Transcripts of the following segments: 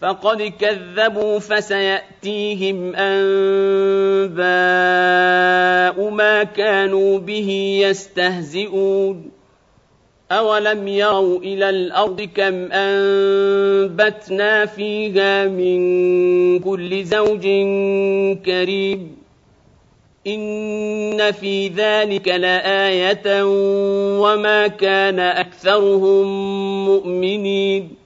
فقد كذبوا فسيأتيهم أنباء ما كانوا به يستهزئون. أولم يروا إلى الأرض كم أنبتنا فيها من كل زوج كريم. إن في ذلك لآية وما كان أكثرهم مؤمنين.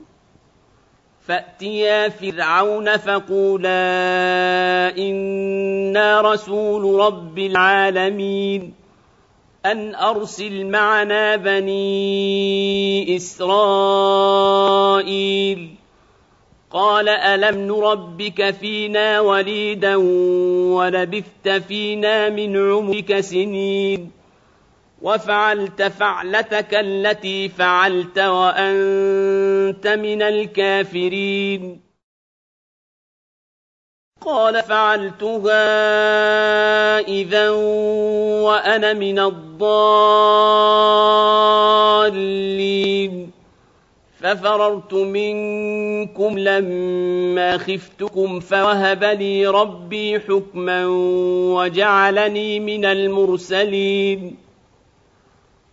فاتيا فرعون فقولا أنا رسول رب العالمين ان ارسل معنا بني اسرائيل قال الم نربك فينا وليدا ولبثت فينا من عمرك سنين وفعلت فعلتك التي فعلت وأنت من الكافرين. قال فعلتها إذا وأنا من الضالين. ففررت منكم لما خفتكم فوهب لي ربي حكما وجعلني من المرسلين.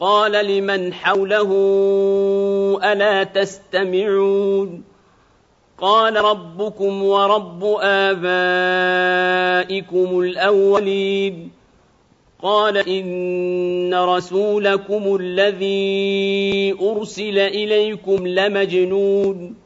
قال لمن حوله ألا تستمعون؟ قال ربكم ورب آبائكم الأولين. قال إن رسولكم الذي أرسل إليكم لمجنون.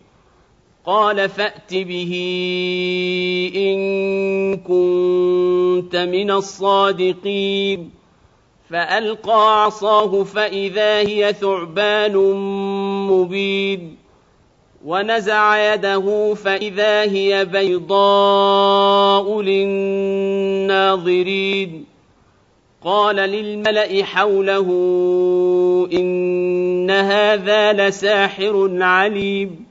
قال فأت به إن كنت من الصادقين. فألقى عصاه فإذا هي ثعبان مبين. ونزع يده فإذا هي بيضاء للناظرين. قال للملأ حوله إن هذا لساحر عليم.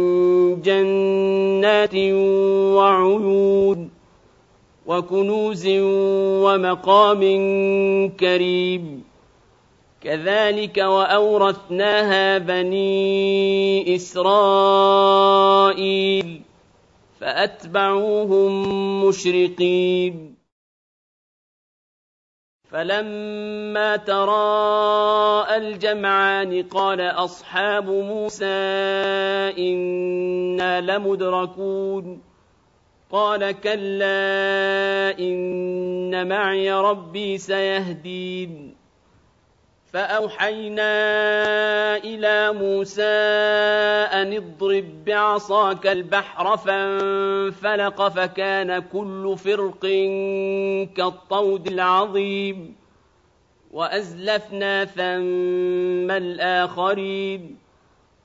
جنات وعيون وكنوز ومقام كريم. كذلك وأورثناها بني إسرائيل فأتبعوهم مشرقين. فلما تراءى الجمعان قال أصحاب موسى إنا لمدركون قال كلا إن معي ربي سيهدين فأوحينا إلى موسى أن اضرب بعصاك البحر فانفلق فكان كل فرق كالطود العظيم وأزلفنا ثم الآخرين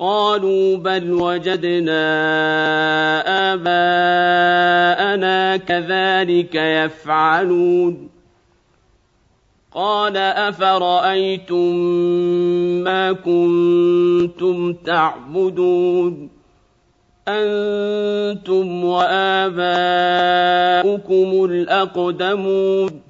قالوا بل وجدنا آباءنا كذلك يفعلون. قال أفرأيتم ما كنتم تعبدون؟ أنتم وآباؤكم الأقدمون.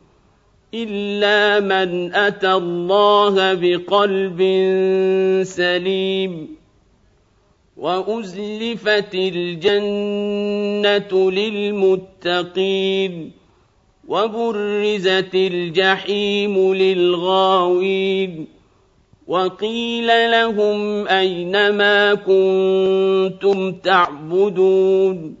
إلا من أتى الله بقلب سليم وأزلفت الجنة للمتقين وبرزت الجحيم للغاوين وقيل لهم أين ما كنتم تعبدون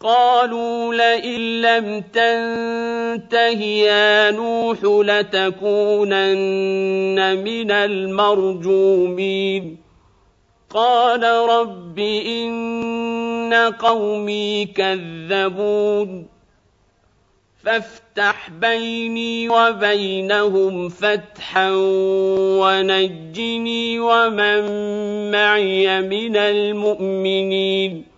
قالوا لئن لم تنته يا نوح لتكونن من المرجومين. قال رب إن قومي كذبون. فافتح بيني وبينهم فتحا ونجني ومن معي من المؤمنين.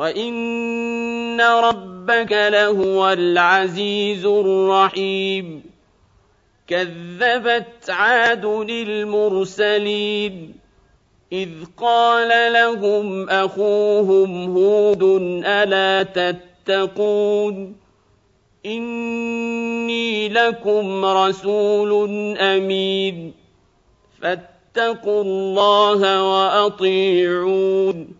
وإن ربك لهو العزيز الرحيم كذبت عاد المرسلين إذ قال لهم أخوهم هود ألا تتقون إني لكم رسول أمين فاتقوا الله وأطيعون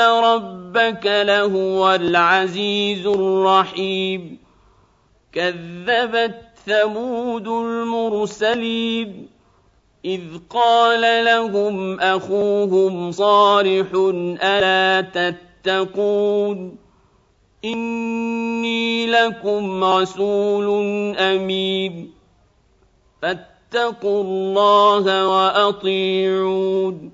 ربك لهو العزيز الرحيم كذبت ثمود المرسلين إذ قال لهم أخوهم صالح ألا تتقون إني لكم رسول أمين فاتقوا الله وأطيعون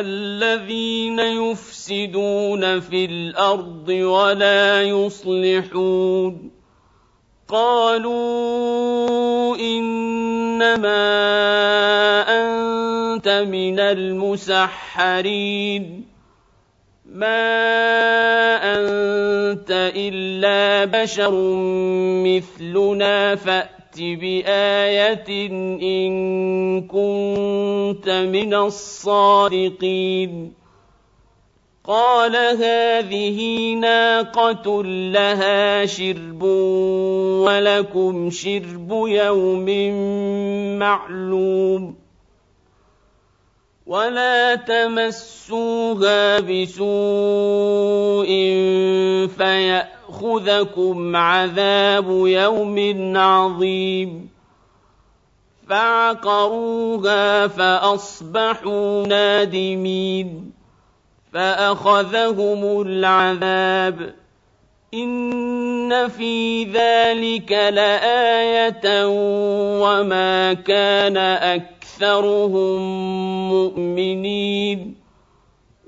الذين يفسدون في الأرض ولا يصلحون. قالوا إنما أنت من المسحرين. ما أنت إلا بشر مثلنا فأت بآية إن كنت من الصادقين. قال هذه ناقة لها شرب ولكم شرب يوم معلوم. ولا تمسوها بسوء فيأخذكم عذاب يوم عظيم. فعقروها فأصبحوا نادمين. فأخذهم العذاب. إن في ذلك لآية وما كان أكثرهم مؤمنين.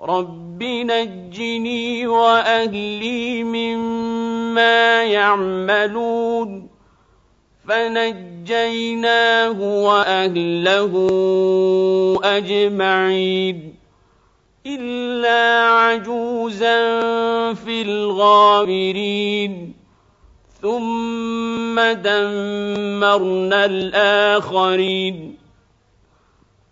رب نجني وأهلي مما يعملون فنجيناه وأهله أجمعين إلا عجوزا في الغابرين ثم دمرنا الآخرين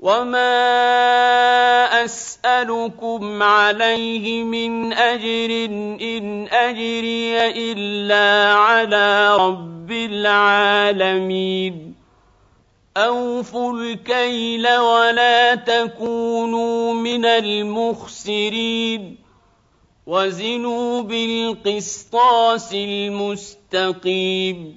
وما أسألكم عليه من أجر إن أجري إلا على رب العالمين أوفوا الكيل ولا تكونوا من المخسرين وزنوا بالقسطاس المستقيم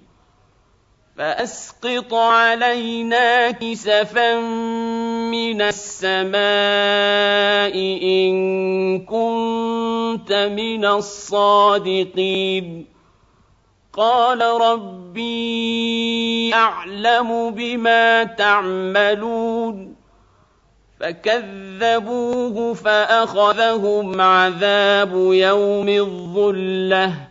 فأسقط علينا كسفا من السماء إن كنت من الصادقين. قال ربي أعلم بما تعملون. فكذبوه فأخذهم عذاب يوم الظلة.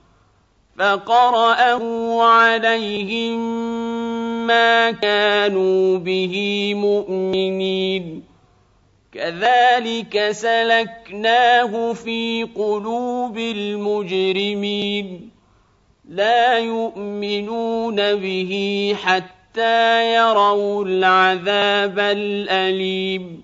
فقرأه عليهم ما كانوا به مؤمنين. كذلك سلكناه في قلوب المجرمين. لا يؤمنون به حتى يروا العذاب الأليم.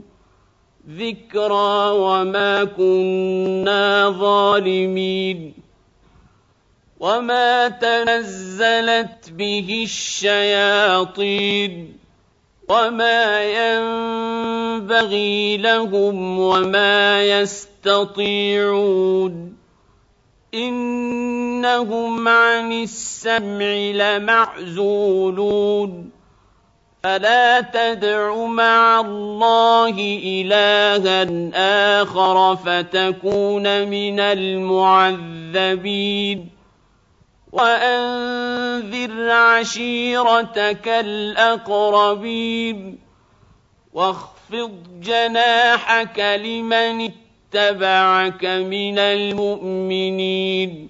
ذكرى وما كنا ظالمين وما تنزلت به الشياطين وما ينبغي لهم وما يستطيعون إنهم عن السمع لمعزولون فلا تدع مع الله إلها آخر فتكون من المعذبين وأنذر عشيرتك الأقربين واخفض جناحك لمن اتبعك من المؤمنين